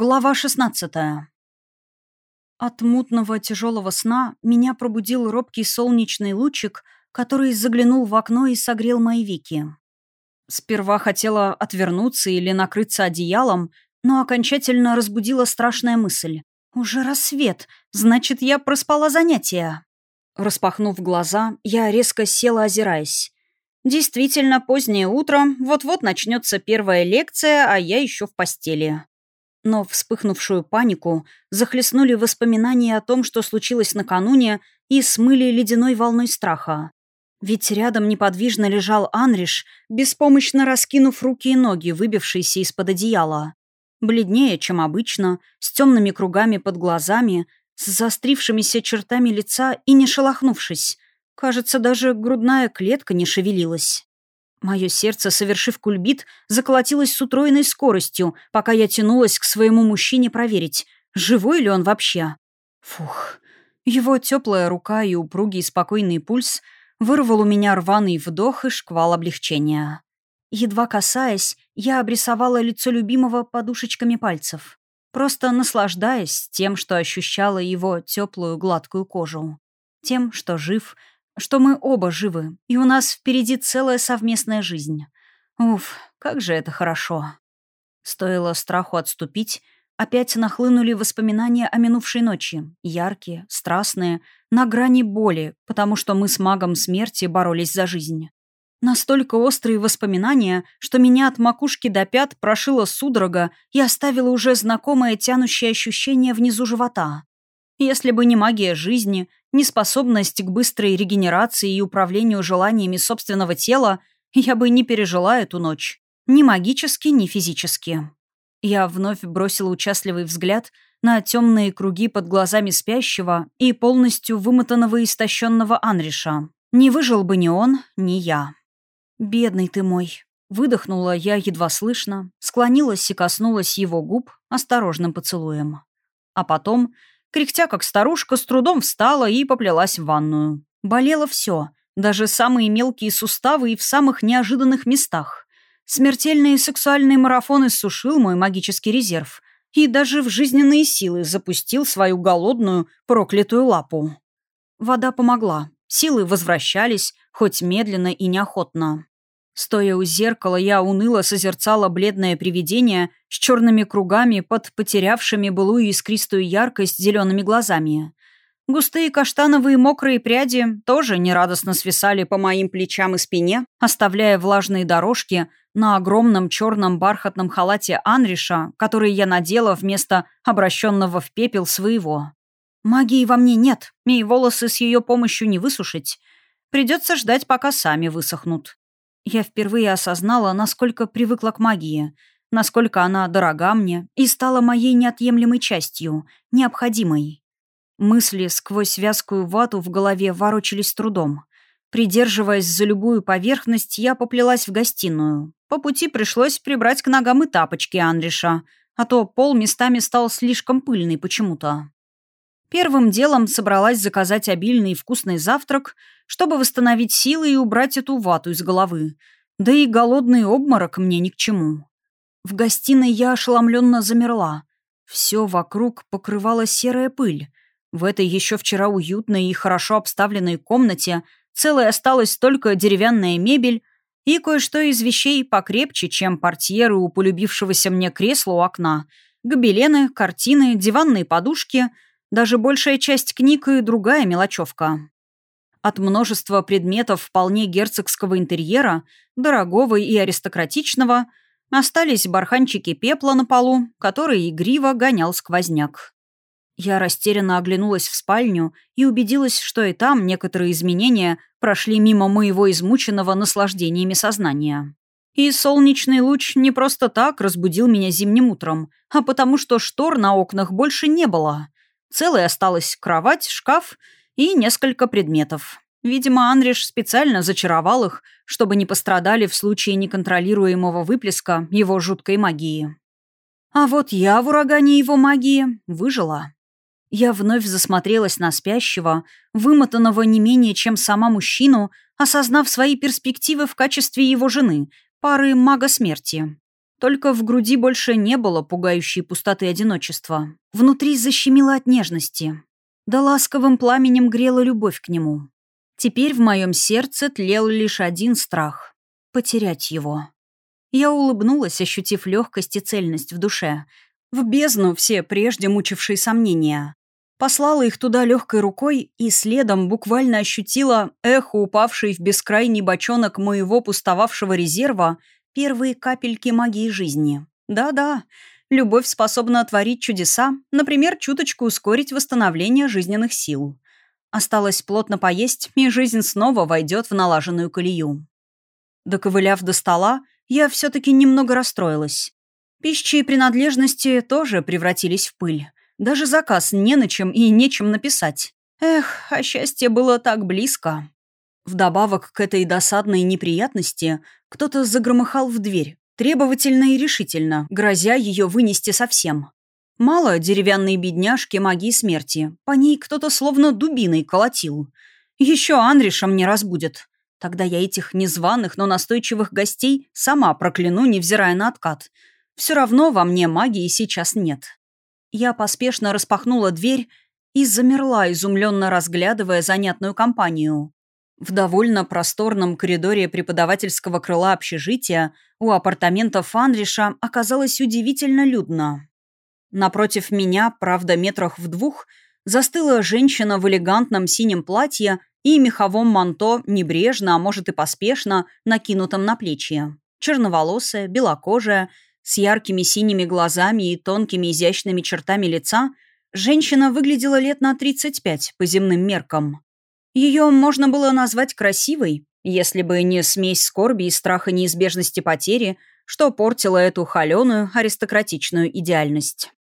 Глава 16 От мутного тяжелого сна меня пробудил робкий солнечный лучик, который заглянул в окно и согрел мои веки. Сперва хотела отвернуться или накрыться одеялом, но окончательно разбудила страшная мысль. «Уже рассвет, значит, я проспала занятия». Распахнув глаза, я резко села, озираясь. Действительно, позднее утро, вот-вот начнется первая лекция, а я еще в постели. Но вспыхнувшую панику захлестнули воспоминания о том, что случилось накануне, и смыли ледяной волной страха. Ведь рядом неподвижно лежал Анриш, беспомощно раскинув руки и ноги, выбившиеся из-под одеяла. Бледнее, чем обычно, с темными кругами под глазами, с заострившимися чертами лица и не шелохнувшись. Кажется, даже грудная клетка не шевелилась. Мое сердце, совершив кульбит, заколотилось с утроенной скоростью, пока я тянулась к своему мужчине проверить, живой ли он вообще. Фух. Его теплая рука и упругий спокойный пульс вырвал у меня рваный вдох и шквал облегчения. Едва касаясь, я обрисовала лицо любимого подушечками пальцев, просто наслаждаясь тем, что ощущала его теплую гладкую кожу, тем, что жив — что мы оба живы, и у нас впереди целая совместная жизнь. Уф, как же это хорошо. Стоило страху отступить, опять нахлынули воспоминания о минувшей ночи, яркие, страстные, на грани боли, потому что мы с магом смерти боролись за жизнь. Настолько острые воспоминания, что меня от макушки до пят прошила судорога и оставила уже знакомое тянущее ощущение внизу живота. Если бы не магия жизни, неспособность к быстрой регенерации и управлению желаниями собственного тела, я бы не пережила эту ночь. Ни магически, ни физически. Я вновь бросила участливый взгляд на темные круги под глазами спящего и полностью вымотанного и истощенного Анриша. Не выжил бы ни он, ни я. «Бедный ты мой», — выдохнула я едва слышно, склонилась и коснулась его губ осторожным поцелуем. А потом Кряхтя как старушка, с трудом встала и поплелась в ванную. Болело все, даже самые мелкие суставы и в самых неожиданных местах. Смертельный сексуальный марафон иссушил мой магический резерв и даже в жизненные силы запустил свою голодную, проклятую лапу. Вода помогла. Силы возвращались, хоть медленно и неохотно. Стоя у зеркала, я уныло созерцала бледное привидение с черными кругами под потерявшими былую искристую яркость зелеными глазами. Густые каштановые мокрые пряди тоже нерадостно свисали по моим плечам и спине, оставляя влажные дорожки на огромном черном бархатном халате Анриша, который я надела вместо обращенного в пепел своего. Магии во мне нет, и волосы с ее помощью не высушить. Придется ждать, пока сами высохнут. Я впервые осознала, насколько привыкла к магии, насколько она дорога мне и стала моей неотъемлемой частью, необходимой. Мысли сквозь вязкую вату в голове ворочались трудом. Придерживаясь за любую поверхность, я поплелась в гостиную. По пути пришлось прибрать к ногам и тапочки Анриша, а то пол местами стал слишком пыльный почему-то. Первым делом собралась заказать обильный и вкусный завтрак, чтобы восстановить силы и убрать эту вату из головы. Да и голодный обморок мне ни к чему. В гостиной я ошеломленно замерла. Все вокруг покрывала серая пыль. В этой еще вчера уютной и хорошо обставленной комнате целой осталась только деревянная мебель и кое-что из вещей покрепче, чем портьеры у полюбившегося мне кресла у окна, гобелены, картины, диванные подушки — даже большая часть книг и другая мелочевка. От множества предметов вполне герцогского интерьера, дорогого и аристократичного, остались барханчики пепла на полу, которые игриво гонял сквозняк. Я растерянно оглянулась в спальню и убедилась, что и там некоторые изменения прошли мимо моего измученного наслаждениями сознания. И солнечный луч не просто так разбудил меня зимним утром, а потому что штор на окнах больше не было. Целой осталась кровать, шкаф и несколько предметов. Видимо, Анриш специально зачаровал их, чтобы не пострадали в случае неконтролируемого выплеска его жуткой магии. А вот я в урагане его магии выжила. Я вновь засмотрелась на спящего, вымотанного не менее, чем сама мужчину, осознав свои перспективы в качестве его жены, пары мага смерти. Только в груди больше не было пугающей пустоты одиночества. Внутри защемило от нежности. Да ласковым пламенем грела любовь к нему. Теперь в моем сердце тлел лишь один страх — потерять его. Я улыбнулась, ощутив легкость и цельность в душе. В бездну все прежде мучившие сомнения. Послала их туда легкой рукой и следом буквально ощутила эхо, упавшей в бескрайний бочонок моего пустовавшего резерва, первые капельки магии жизни. Да-да, любовь способна творить чудеса, например, чуточку ускорить восстановление жизненных сил. Осталось плотно поесть, и жизнь снова войдет в налаженную колею. Доковыляв до стола, я все-таки немного расстроилась. Пищи и принадлежности тоже превратились в пыль. Даже заказ не на чем и нечем написать. Эх, а счастье было так близко. Вдобавок к этой досадной неприятности кто-то загромыхал в дверь, требовательно и решительно, грозя ее вынести совсем. Мало деревянной бедняжки магии смерти, по ней кто-то словно дубиной колотил. Еще Анришем не разбудит. Тогда я этих незваных, но настойчивых гостей сама прокляну, невзирая на откат. Все равно во мне магии сейчас нет. Я поспешно распахнула дверь и замерла, изумленно разглядывая занятную компанию. В довольно просторном коридоре преподавательского крыла общежития у апартаментов Фанриша оказалось удивительно людно. Напротив меня, правда, метрах в двух, застыла женщина в элегантном синем платье и меховом манто, небрежно, а может и поспешно, накинутом на плечи. Черноволосая, белокожая, с яркими синими глазами и тонкими изящными чертами лица, женщина выглядела лет на 35 по земным меркам. Ее можно было назвать красивой, если бы не смесь скорби и страха неизбежности потери, что портило эту холеную аристократичную идеальность.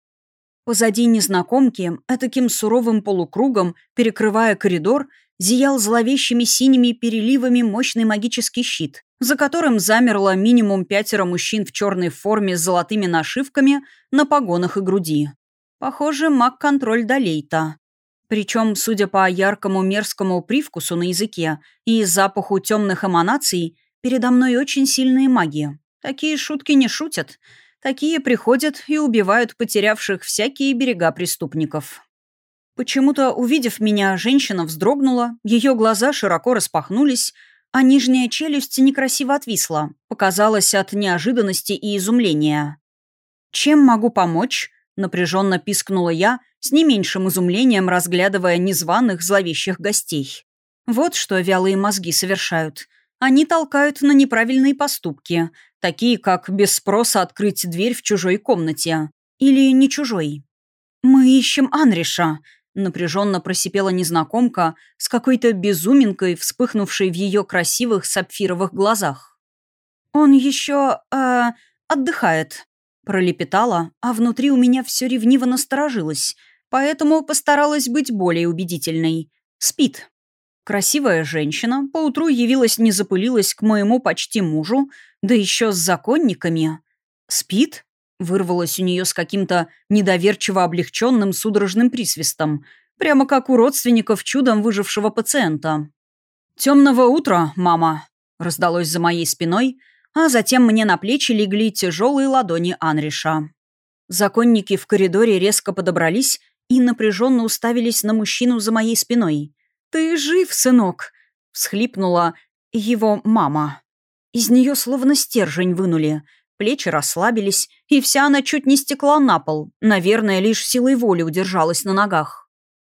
Позади незнакомки, этаким суровым полукругом, перекрывая коридор, зиял зловещими синими переливами мощный магический щит, за которым замерло минимум пятеро мужчин в черной форме с золотыми нашивками на погонах и груди. Похоже, маг-контроль Долейта. Причем, судя по яркому мерзкому привкусу на языке и запаху темных эманаций, передо мной очень сильные маги. Такие шутки не шутят. Такие приходят и убивают потерявших всякие берега преступников. Почему-то, увидев меня, женщина вздрогнула, ее глаза широко распахнулись, а нижняя челюсть некрасиво отвисла, показалась от неожиданности и изумления. «Чем могу помочь?» — напряженно пискнула я, с не меньшим изумлением разглядывая незваных зловещих гостей. Вот что вялые мозги совершают. Они толкают на неправильные поступки, такие как без спроса открыть дверь в чужой комнате. Или не чужой. «Мы ищем Анриша», Напряженно просипела незнакомка с какой-то безуминкой, вспыхнувшей в ее красивых сапфировых глазах. «Он еще... Э, отдыхает», — пролепетала, а внутри у меня все ревниво насторожилось, поэтому постаралась быть более убедительной. «Спит». Красивая женщина поутру явилась, не запылилась к моему почти мужу, да еще с законниками. «Спит?» Вырвалось у нее с каким-то недоверчиво облегченным судорожным присвистом, прямо как у родственников чудом выжившего пациента. «Темного утра, мама!» — раздалось за моей спиной, а затем мне на плечи легли тяжелые ладони Анриша. Законники в коридоре резко подобрались и напряженно уставились на мужчину за моей спиной. «Ты жив, сынок!» — всхлипнула его мама. Из нее словно стержень вынули — Плечи расслабились, и вся она чуть не стекла на пол. Наверное, лишь силой воли удержалась на ногах.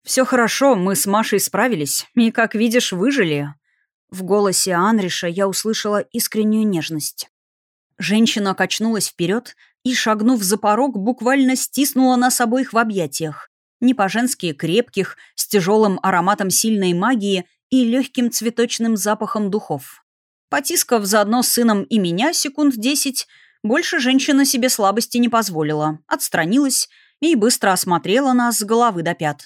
«Все хорошо, мы с Машей справились, и, как видишь, выжили». В голосе Анриша я услышала искреннюю нежность. Женщина качнулась вперед и, шагнув за порог, буквально стиснула нас обоих в объятиях. Не по-женски крепких, с тяжелым ароматом сильной магии и легким цветочным запахом духов. Потискав заодно с сыном и меня секунд десять, больше женщина себе слабости не позволила, отстранилась и быстро осмотрела нас с головы до пят.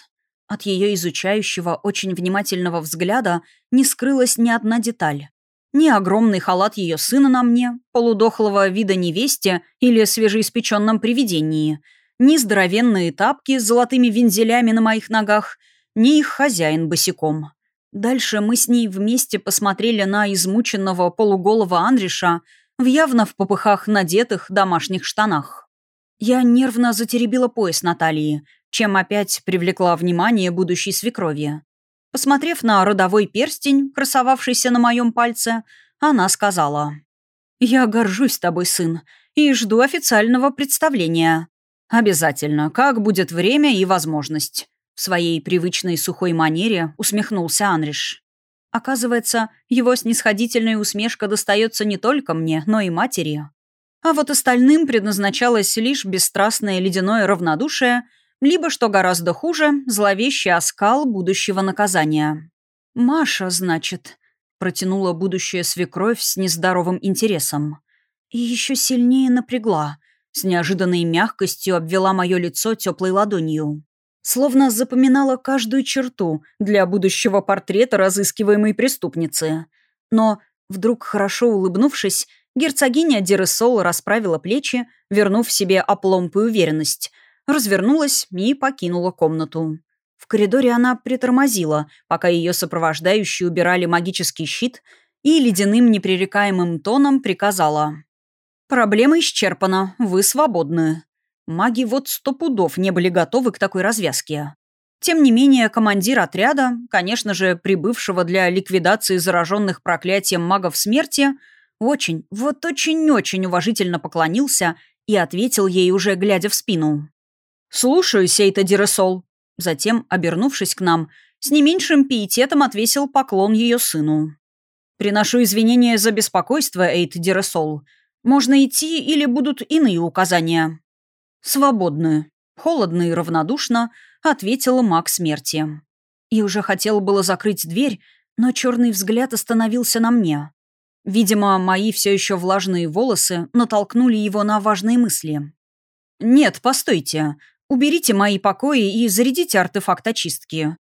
От ее изучающего, очень внимательного взгляда не скрылась ни одна деталь. Ни огромный халат ее сына на мне, полудохлого вида невесте или свежеиспеченном привидении, ни здоровенные тапки с золотыми вензелями на моих ногах, ни их хозяин босиком. Дальше мы с ней вместе посмотрели на измученного полуголого Анриша, в явно в попыхах надетых домашних штанах. Я нервно затеребила пояс Натальи, чем опять привлекла внимание будущей свекрови. Посмотрев на родовой перстень, красовавшийся на моем пальце, она сказала. «Я горжусь тобой, сын, и жду официального представления. Обязательно, как будет время и возможность». В своей привычной сухой манере усмехнулся Анриш. Оказывается, его снисходительная усмешка достается не только мне, но и матери. А вот остальным предназначалось лишь бесстрастное ледяное равнодушие, либо, что гораздо хуже, зловещий оскал будущего наказания. «Маша, значит», — протянула будущая свекровь с нездоровым интересом. И еще сильнее напрягла, с неожиданной мягкостью обвела мое лицо теплой ладонью словно запоминала каждую черту для будущего портрета разыскиваемой преступницы. Но, вдруг хорошо улыбнувшись, герцогиня Дересол расправила плечи, вернув себе опломб и уверенность, развернулась и покинула комнату. В коридоре она притормозила, пока ее сопровождающие убирали магический щит и ледяным непререкаемым тоном приказала. «Проблема исчерпана, вы свободны». Маги вот сто пудов не были готовы к такой развязке. Тем не менее, командир отряда, конечно же, прибывшего для ликвидации зараженных проклятием магов смерти, очень, вот очень-очень уважительно поклонился и ответил ей, уже глядя в спину. «Слушаю, Сейта Диресол». Затем, обернувшись к нам, с не меньшим пиететом отвесил поклон ее сыну. «Приношу извинения за беспокойство, Эйт Диресол. Можно идти или будут иные указания?» «Свободны», — холодно и равнодушно ответила маг смерти. И уже хотел было закрыть дверь, но черный взгляд остановился на мне. Видимо, мои все еще влажные волосы натолкнули его на важные мысли. «Нет, постойте. Уберите мои покои и зарядите артефакт очистки.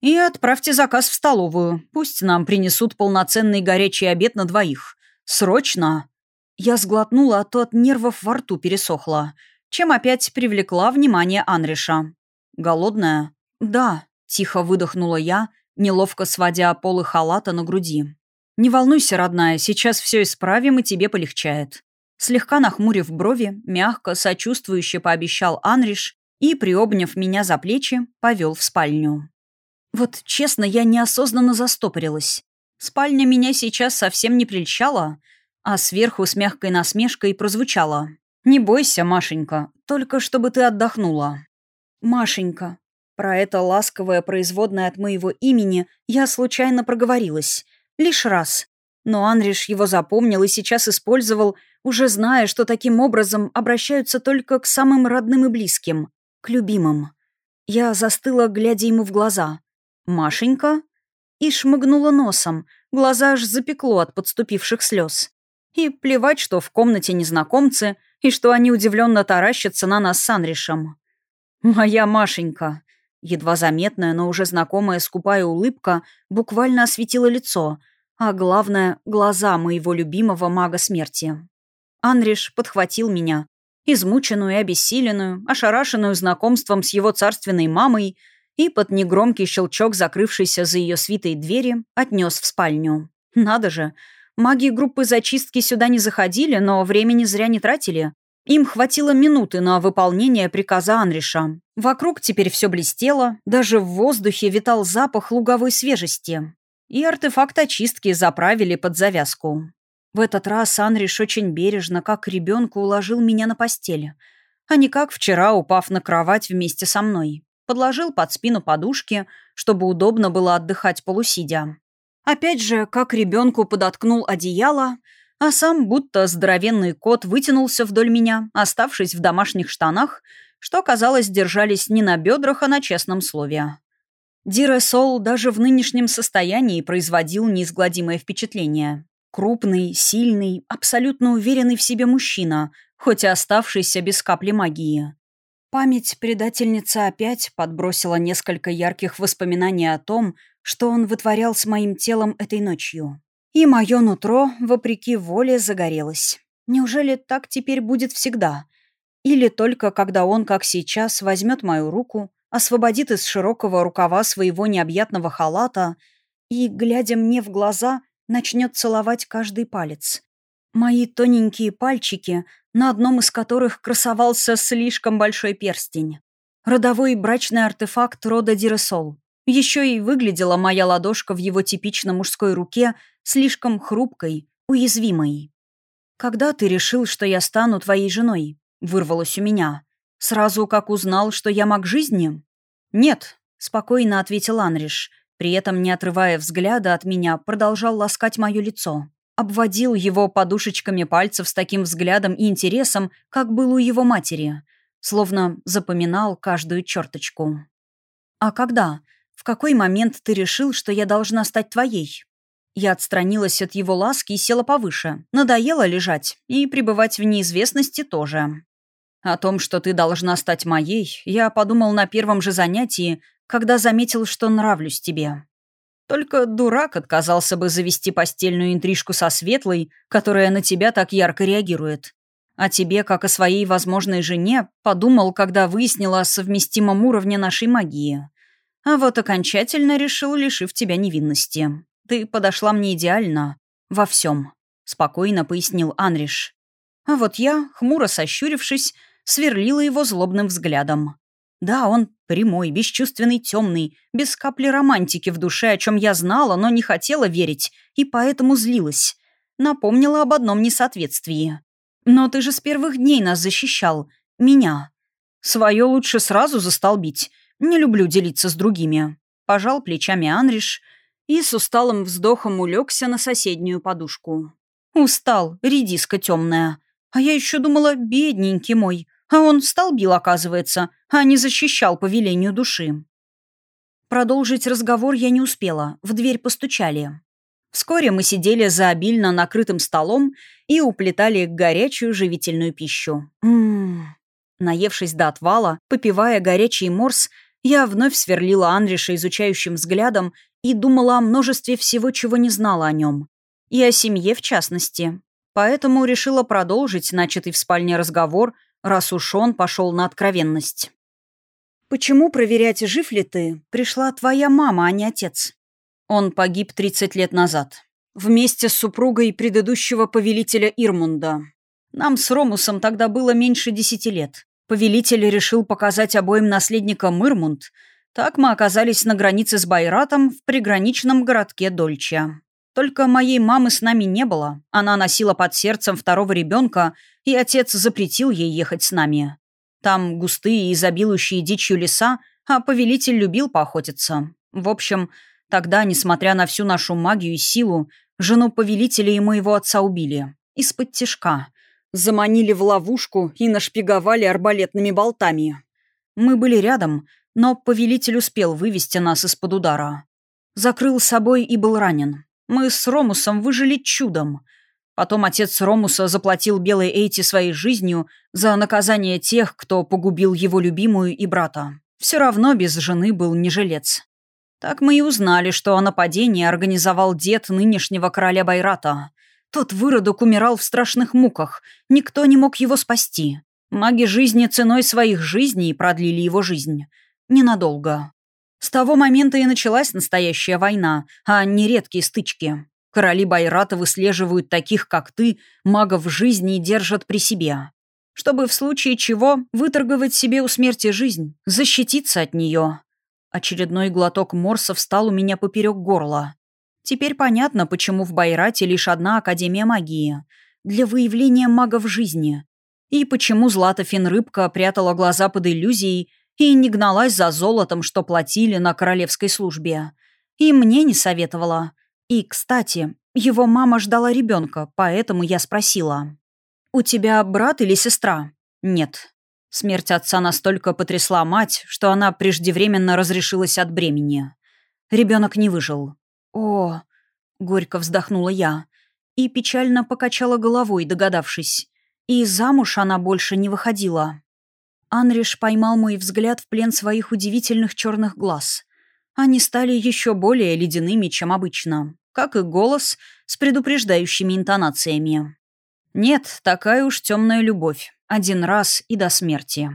И отправьте заказ в столовую. Пусть нам принесут полноценный горячий обед на двоих. Срочно!» Я сглотнула, а то от нервов во рту пересохло чем опять привлекла внимание Анриша. «Голодная?» «Да», — тихо выдохнула я, неловко сводя полы халата на груди. «Не волнуйся, родная, сейчас все исправим, и тебе полегчает». Слегка нахмурив брови, мягко, сочувствующе пообещал Анриш и, приобняв меня за плечи, повел в спальню. Вот честно, я неосознанно застопорилась. Спальня меня сейчас совсем не прельщала, а сверху с мягкой насмешкой прозвучало. «Не бойся, Машенька, только чтобы ты отдохнула». «Машенька». Про это ласковое производное от моего имени я случайно проговорилась. Лишь раз. Но Анриш его запомнил и сейчас использовал, уже зная, что таким образом обращаются только к самым родным и близким, к любимым. Я застыла, глядя ему в глаза. «Машенька?» И шмыгнула носом, глаза аж запекло от подступивших слез. И плевать, что в комнате незнакомцы, и что они удивленно таращатся на нас с Анришем. «Моя Машенька!» Едва заметная, но уже знакомая скупая улыбка буквально осветила лицо, а главное — глаза моего любимого мага смерти. Анриш подхватил меня, измученную и обессиленную, ошарашенную знакомством с его царственной мамой и под негромкий щелчок закрывшейся за ее свитой двери отнес в спальню. Надо же, Маги группы зачистки сюда не заходили, но времени зря не тратили. Им хватило минуты на выполнение приказа Анриша. Вокруг теперь все блестело, даже в воздухе витал запах луговой свежести. И артефакт очистки заправили под завязку. В этот раз Анриш очень бережно, как ребенку, уложил меня на постель, а не как вчера, упав на кровать вместе со мной. Подложил под спину подушки, чтобы удобно было отдыхать полусидя. Опять же, как ребенку подоткнул одеяло, а сам будто здоровенный кот вытянулся вдоль меня, оставшись в домашних штанах, что, казалось, держались не на бедрах, а на честном слове. Дире Сол даже в нынешнем состоянии производил неизгладимое впечатление. Крупный, сильный, абсолютно уверенный в себе мужчина, хоть и оставшийся без капли магии. Память предательницы опять подбросила несколько ярких воспоминаний о том, что он вытворял с моим телом этой ночью. И мое нутро, вопреки воле, загорелось. Неужели так теперь будет всегда? Или только когда он, как сейчас, возьмет мою руку, освободит из широкого рукава своего необъятного халата и, глядя мне в глаза, начнет целовать каждый палец. Мои тоненькие пальчики, на одном из которых красовался слишком большой перстень. Родовой брачный артефакт рода Диресол. Еще и выглядела моя ладошка в его типично мужской руке слишком хрупкой, уязвимой. «Когда ты решил, что я стану твоей женой?» — вырвалось у меня. «Сразу как узнал, что я маг жизни?» «Нет», — спокойно ответил Анриш, при этом, не отрывая взгляда от меня, продолжал ласкать мое лицо обводил его подушечками пальцев с таким взглядом и интересом, как был у его матери, словно запоминал каждую черточку. «А когда? В какой момент ты решил, что я должна стать твоей?» Я отстранилась от его ласки и села повыше. Надоело лежать и пребывать в неизвестности тоже. О том, что ты должна стать моей, я подумал на первом же занятии, когда заметил, что нравлюсь тебе. Только дурак отказался бы завести постельную интрижку со Светлой, которая на тебя так ярко реагирует. А тебе, как о своей возможной жене, подумал, когда выяснила о совместимом уровне нашей магии. А вот окончательно решил, лишив тебя невинности. Ты подошла мне идеально. Во всем. Спокойно пояснил Анриш. А вот я, хмуро сощурившись, сверлила его злобным взглядом. Да, он прямой, бесчувственный, темный, без капли романтики в душе, о чем я знала, но не хотела верить, и поэтому злилась. Напомнила об одном несоответствии. «Но ты же с первых дней нас защищал. Меня. Свое лучше сразу застолбить. Не люблю делиться с другими». Пожал плечами Анриш и с усталым вздохом улегся на соседнюю подушку. «Устал, редиска темная. А я еще думала, бедненький мой. А он столбил, оказывается, а не защищал по велению души. Продолжить разговор я не успела, в дверь постучали. Вскоре мы сидели за обильно накрытым столом и уплетали горячую живительную пищу. Ммм. Наевшись до отвала, попивая горячий морс, я вновь сверлила Анриша изучающим взглядом и думала о множестве всего, чего не знала о нем. И о семье, в частности. Поэтому решила продолжить начатый в спальне разговор раз уж он пошел на откровенность. «Почему проверять, жив ли ты, пришла твоя мама, а не отец?» Он погиб 30 лет назад. Вместе с супругой предыдущего повелителя Ирмунда. Нам с Ромусом тогда было меньше десяти лет. Повелитель решил показать обоим наследникам Ирмунд. Так мы оказались на границе с Байратом в приграничном городке Дольча. Только моей мамы с нами не было. Она носила под сердцем второго ребенка, и отец запретил ей ехать с нами. Там густые и изобилующие дичью леса, а повелитель любил поохотиться. В общем, тогда, несмотря на всю нашу магию и силу, жену повелителя и моего отца убили. Из-под тишка. Заманили в ловушку и нашпиговали арбалетными болтами. Мы были рядом, но повелитель успел вывести нас из-под удара. Закрыл собой и был ранен. Мы с Ромусом выжили чудом. Потом отец Ромуса заплатил Белой Эйти своей жизнью за наказание тех, кто погубил его любимую и брата. Все равно без жены был не жилец. Так мы и узнали, что о нападении организовал дед нынешнего короля Байрата. Тот выродок умирал в страшных муках, никто не мог его спасти. Маги жизни ценой своих жизней продлили его жизнь. Ненадолго. С того момента и началась настоящая война, а не редкие стычки. Короли Байрата выслеживают таких, как ты, магов жизни и держат при себе. Чтобы в случае чего выторговать себе у смерти жизнь, защититься от нее. Очередной глоток морса встал у меня поперек горла. Теперь понятно, почему в Байрате лишь одна Академия магии. Для выявления магов жизни. И почему Злата Финрыбка прятала глаза под иллюзией и не гналась за золотом, что платили на королевской службе. И мне не советовала. И, кстати, его мама ждала ребенка, поэтому я спросила. «У тебя брат или сестра?» «Нет». Смерть отца настолько потрясла мать, что она преждевременно разрешилась от бремени. Ребенок не выжил. «О!» — горько вздохнула я и печально покачала головой, догадавшись. И замуж она больше не выходила. Анриш поймал мой взгляд в плен своих удивительных черных глаз. Они стали еще более ледяными, чем обычно, как и голос с предупреждающими интонациями. Нет, такая уж темная любовь. Один раз и до смерти.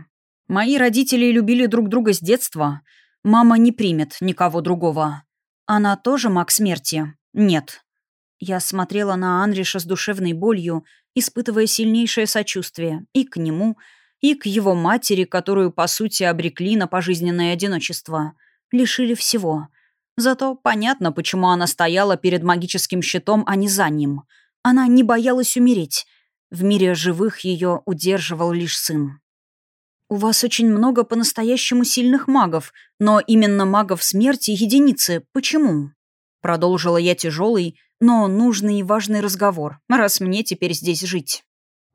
Мои родители любили друг друга с детства. Мама не примет никого другого. Она тоже маг смерти? Нет. Я смотрела на Анриша с душевной болью, испытывая сильнейшее сочувствие и к нему, к его матери, которую, по сути, обрекли на пожизненное одиночество. Лишили всего. Зато понятно, почему она стояла перед магическим щитом, а не за ним. Она не боялась умереть. В мире живых ее удерживал лишь сын. «У вас очень много по-настоящему сильных магов, но именно магов смерти единицы. Почему?» Продолжила я тяжелый, но нужный и важный разговор, раз мне теперь здесь жить.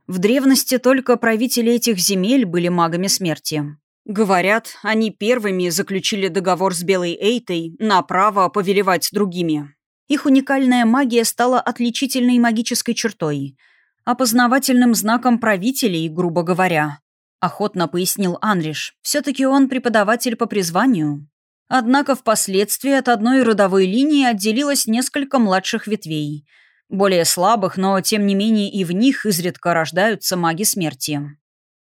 В древности только правители этих земель были магами смерти. Говорят, они первыми заключили договор с Белой Эйтой на право повелевать другими. Их уникальная магия стала отличительной магической чертой, опознавательным знаком правителей, грубо говоря. — охотно пояснил Анриш. «Все-таки он преподаватель по призванию». Однако впоследствии от одной родовой линии отделилось несколько младших ветвей. Более слабых, но тем не менее и в них изредка рождаются маги смерти.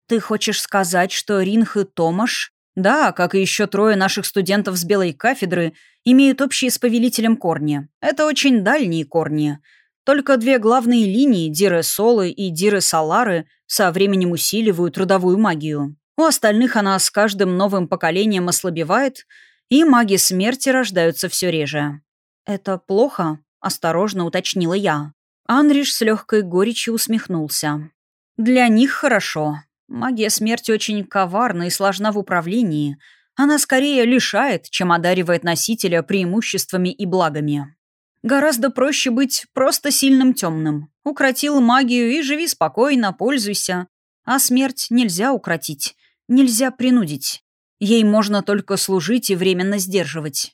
«Ты хочешь сказать, что Ринх и Томаш, да, как и еще трое наших студентов с белой кафедры, имеют общие с повелителем корни? Это очень дальние корни. Только две главные линии, Диры Солы и Диры Салары, со временем усиливают трудовую магию. У остальных она с каждым новым поколением ослабевает, и маги смерти рождаются все реже. «Это плохо?» – осторожно уточнила я. Анриш с легкой горечью усмехнулся. «Для них хорошо. Магия смерти очень коварна и сложна в управлении. Она скорее лишает, чем одаривает носителя преимуществами и благами. Гораздо проще быть просто сильным темным. Укротил магию и живи спокойно, пользуйся. А смерть нельзя укротить, нельзя принудить. Ей можно только служить и временно сдерживать.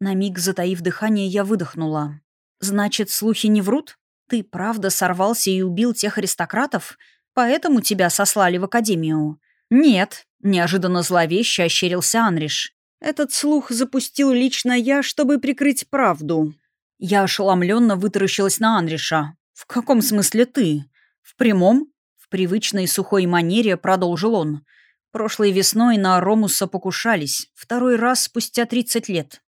На миг, затаив дыхание, я выдохнула. «Значит, слухи не врут? Ты правда сорвался и убил тех аристократов? Поэтому тебя сослали в академию?» «Нет», — неожиданно зловеще ощерился Анриш. «Этот слух запустил лично я, чтобы прикрыть правду. Я ошеломленно вытаращилась на Анриша. «В каком смысле ты?» «В прямом?» В привычной сухой манере продолжил он. Прошлой весной на Ромуса покушались, второй раз спустя 30 лет.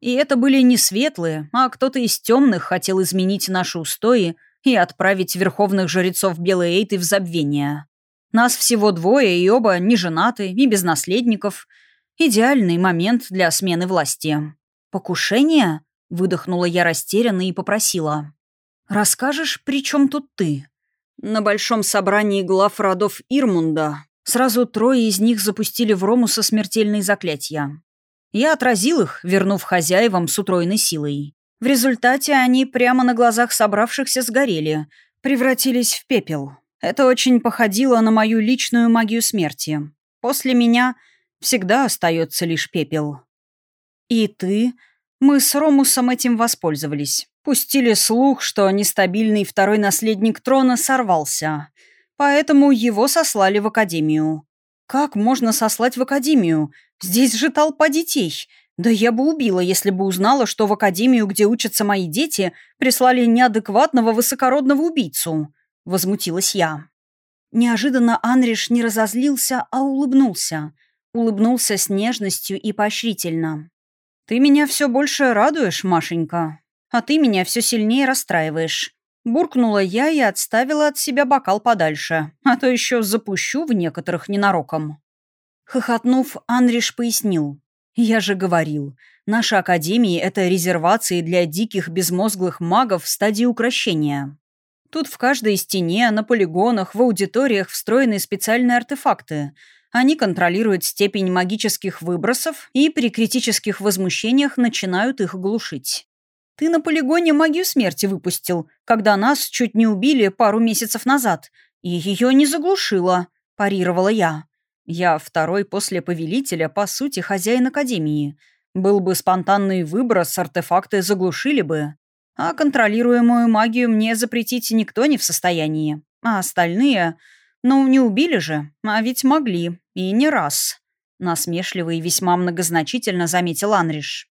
И это были не светлые, а кто-то из темных хотел изменить наши устои и отправить верховных жрецов Белой Эйты в забвение. Нас всего двое, и оба не женаты, и без наследников. Идеальный момент для смены власти. «Покушение?» Выдохнула я растерянно и попросила. «Расскажешь, при чем тут ты?» На большом собрании глав родов Ирмунда сразу трое из них запустили в Ромуса смертельные заклятия. Я отразил их, вернув хозяевам с утроенной силой. В результате они прямо на глазах собравшихся сгорели, превратились в пепел. Это очень походило на мою личную магию смерти. После меня всегда остается лишь пепел. «И ты мы с Ромусом этим воспользовались. Пустили слух, что нестабильный второй наследник трона сорвался. Поэтому его сослали в академию. Как можно сослать в академию? Здесь же толпа детей. Да я бы убила, если бы узнала, что в академию, где учатся мои дети, прислали неадекватного высокородного убийцу. Возмутилась я. Неожиданно Анриш не разозлился, а улыбнулся. Улыбнулся с нежностью и поощрительно. «Ты меня все больше радуешь, Машенька, а ты меня все сильнее расстраиваешь». Буркнула я и отставила от себя бокал подальше, а то еще запущу в некоторых ненароком. Хохотнув, Анриш пояснил. «Я же говорил, наши академии — это резервации для диких безмозглых магов в стадии укращения. Тут в каждой стене, на полигонах, в аудиториях встроены специальные артефакты — они контролируют степень магических выбросов и при критических возмущениях начинают их глушить. Ты на полигоне магию смерти выпустил, когда нас чуть не убили пару месяцев назад, и ее не заглушила, парировала я. Я второй после повелителя, по сути, хозяин Академии. Был бы спонтанный выброс, артефакты заглушили бы. А контролируемую магию мне запретить никто не в состоянии. А остальные «Ну, не убили же, а ведь могли, и не раз», — насмешливо и весьма многозначительно заметил Анриш.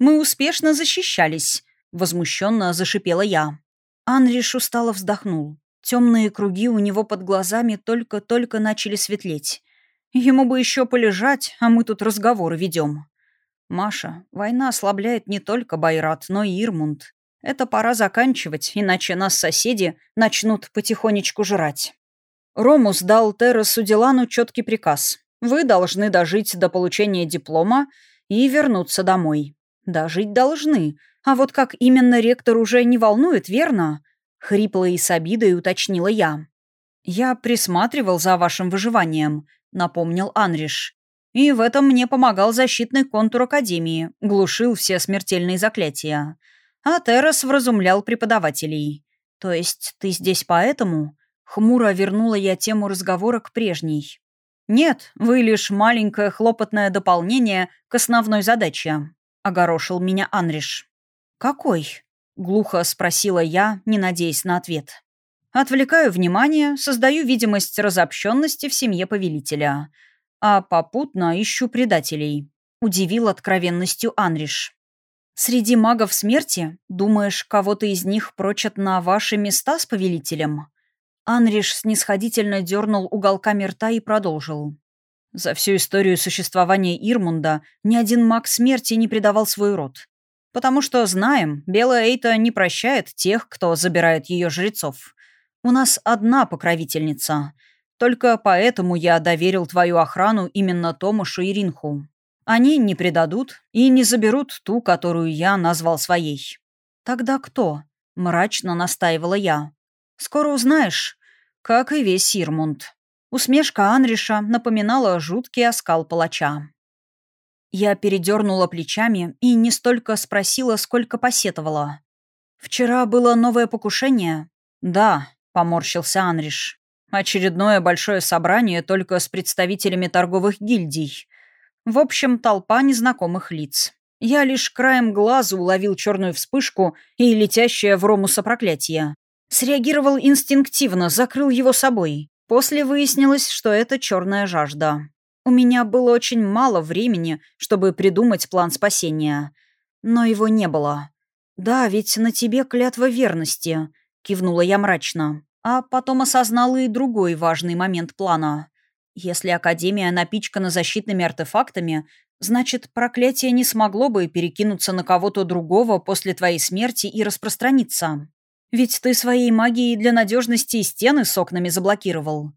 «Мы успешно защищались», — возмущенно зашипела я. Анриш устало вздохнул. Темные круги у него под глазами только-только начали светлеть. Ему бы еще полежать, а мы тут разговоры ведем. Маша, война ослабляет не только Байрат, но и Ирмунд. Это пора заканчивать, иначе нас соседи начнут потихонечку жрать. Ромус дал Террасу Дилану четкий приказ. Вы должны дожить до получения диплома и вернуться домой. Дожить должны. А вот как именно ректор уже не волнует, верно? Хрипло и с обидой уточнила я. «Я присматривал за вашим выживанием», — напомнил Анриш. «И в этом мне помогал защитный контур Академии, глушил все смертельные заклятия. А Террас вразумлял преподавателей. То есть ты здесь поэтому?» Хмуро вернула я тему разговора к прежней. «Нет, вы лишь маленькое хлопотное дополнение к основной задаче», — огорошил меня Анриш. «Какой?» — глухо спросила я, не надеясь на ответ. «Отвлекаю внимание, создаю видимость разобщенности в семье повелителя, а попутно ищу предателей», — удивил откровенностью Анриш. «Среди магов смерти, думаешь, кого-то из них прочат на ваши места с повелителем?» Анриш снисходительно дернул уголками рта и продолжил. За всю историю существования Ирмунда ни один маг смерти не предавал свой род. Потому что, знаем, Белая Эйта не прощает тех, кто забирает ее жрецов. У нас одна покровительница. Только поэтому я доверил твою охрану именно Томашу и Ринху. Они не предадут и не заберут ту, которую я назвал своей. «Тогда кто?» — мрачно настаивала я. «Скоро узнаешь как и весь Сирмунд. Усмешка Анриша напоминала жуткий оскал палача. Я передернула плечами и не столько спросила, сколько посетовала. «Вчера было новое покушение?» «Да», — поморщился Анриш. «Очередное большое собрание только с представителями торговых гильдий. В общем, толпа незнакомых лиц. Я лишь краем глаза уловил черную вспышку и летящее в Ромуса проклятие. Среагировал инстинктивно, закрыл его собой. После выяснилось, что это черная жажда. У меня было очень мало времени, чтобы придумать план спасения. Но его не было. «Да, ведь на тебе клятва верности», — кивнула я мрачно. А потом осознала и другой важный момент плана. Если Академия напичкана защитными артефактами, значит, проклятие не смогло бы перекинуться на кого-то другого после твоей смерти и распространиться. Ведь ты своей магией для надежности и стены с окнами заблокировал.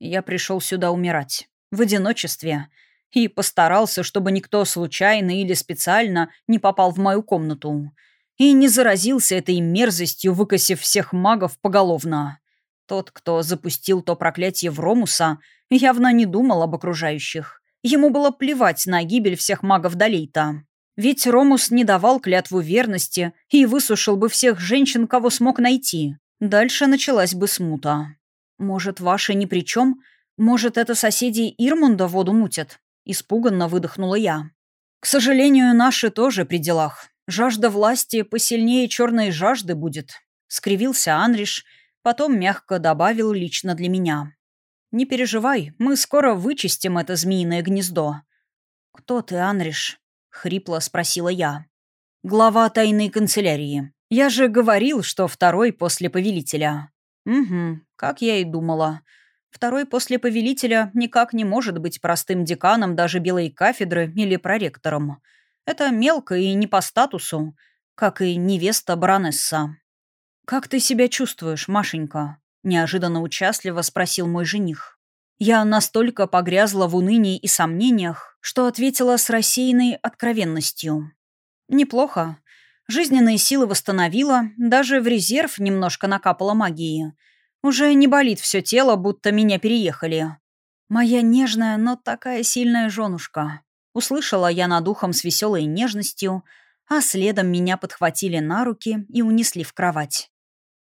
Я пришел сюда умирать. В одиночестве. И постарался, чтобы никто случайно или специально не попал в мою комнату. И не заразился этой мерзостью, выкосив всех магов поголовно. Тот, кто запустил то проклятие в Ромуса, явно не думал об окружающих. Ему было плевать на гибель всех магов Далейта. Ведь Ромус не давал клятву верности и высушил бы всех женщин, кого смог найти. Дальше началась бы смута. Может, ваши ни при чем? Может, это соседи Ирмунда воду мутят? Испуганно выдохнула я. К сожалению, наши тоже при делах. Жажда власти посильнее черной жажды будет. Скривился Анриш, потом мягко добавил лично для меня. «Не переживай, мы скоро вычистим это змеиное гнездо». «Кто ты, Анриш?» — хрипло спросила я. «Глава тайной канцелярии. Я же говорил, что второй после повелителя». «Угу, как я и думала. Второй после повелителя никак не может быть простым деканом даже белой кафедры или проректором. Это мелко и не по статусу, как и невеста баронесса». «Как ты себя чувствуешь, Машенька?» — неожиданно участливо спросил мой жених. Я настолько погрязла в унынии и сомнениях, что ответила с рассеянной откровенностью. «Неплохо. Жизненные силы восстановила, даже в резерв немножко накапала магии. Уже не болит все тело, будто меня переехали. Моя нежная, но такая сильная женушка. Услышала я над ухом с веселой нежностью, а следом меня подхватили на руки и унесли в кровать.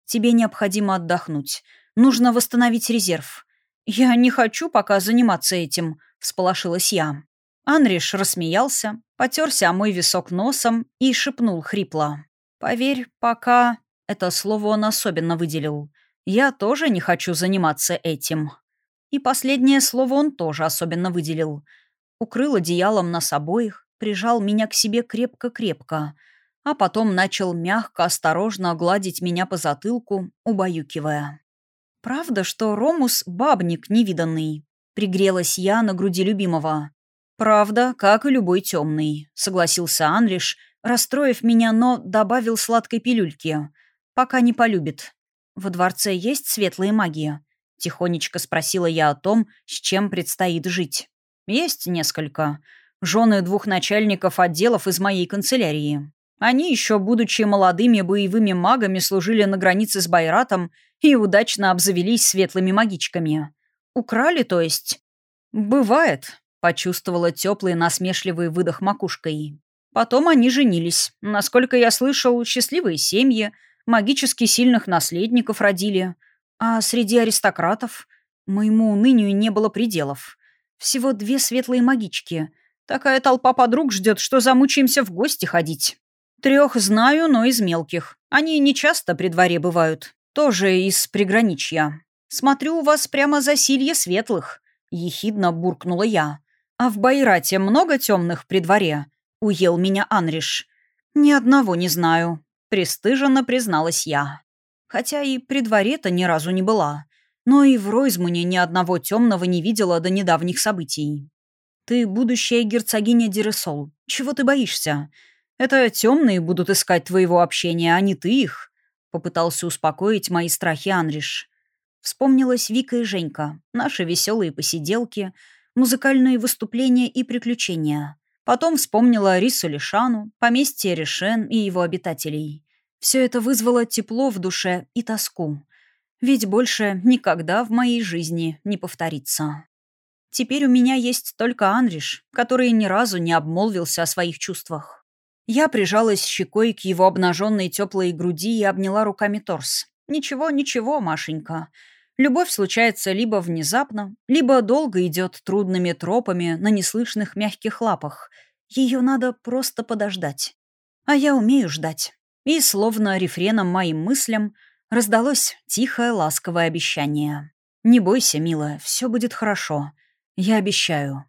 Тебе необходимо отдохнуть. Нужно восстановить резерв. «Я не хочу пока заниматься этим», — всполошилась я. Анриш рассмеялся, потерся мой висок носом и шепнул хрипло. «Поверь, пока...» — это слово он особенно выделил. «Я тоже не хочу заниматься этим». И последнее слово он тоже особенно выделил. Укрыл одеялом нас обоих, прижал меня к себе крепко-крепко, а потом начал мягко, осторожно гладить меня по затылку, убаюкивая. «Правда, что Ромус — бабник невиданный?» — пригрелась я на груди любимого. «Правда, как и любой темный», — согласился Анриш, расстроив меня, но добавил сладкой пилюльки. Пока не полюбит. Во дворце есть светлые магии? Тихонечко спросила я о том, с чем предстоит жить. Есть несколько. Жены двух начальников отделов из моей канцелярии. Они еще, будучи молодыми боевыми магами, служили на границе с Байратом и удачно обзавелись светлыми магичками. Украли, то есть? Бывает, почувствовала теплый насмешливый выдох макушкой. Потом они женились. Насколько я слышал, счастливые семьи, магически сильных наследников родили. А среди аристократов моему унынию не было пределов. Всего две светлые магички. Такая толпа подруг ждет, что замучаемся в гости ходить. Трех знаю, но из мелких. Они не часто при дворе бывают. Тоже из приграничья. Смотрю, у вас прямо засилье светлых. Ехидно буркнула я. А в Байрате много темных при дворе? Уел меня Анриш. Ни одного не знаю. Престыженно призналась я. Хотя и при дворе-то ни разу не была. Но и в Ройзмуне ни одного темного не видела до недавних событий. Ты будущая герцогиня Дересол. Чего ты боишься? Это темные будут искать твоего общения, а не ты их», — попытался успокоить мои страхи Анриш. Вспомнилась Вика и Женька, наши веселые посиделки, музыкальные выступления и приключения. Потом вспомнила Рису Лишану, поместье Решен и его обитателей. Все это вызвало тепло в душе и тоску. Ведь больше никогда в моей жизни не повторится. Теперь у меня есть только Анриш, который ни разу не обмолвился о своих чувствах. Я прижалась щекой к его обнаженной теплой груди и обняла руками торс. «Ничего, ничего, Машенька. Любовь случается либо внезапно, либо долго идет трудными тропами на неслышных мягких лапах. Ее надо просто подождать. А я умею ждать». И, словно рефреном моим мыслям, раздалось тихое ласковое обещание. «Не бойся, милая, все будет хорошо. Я обещаю».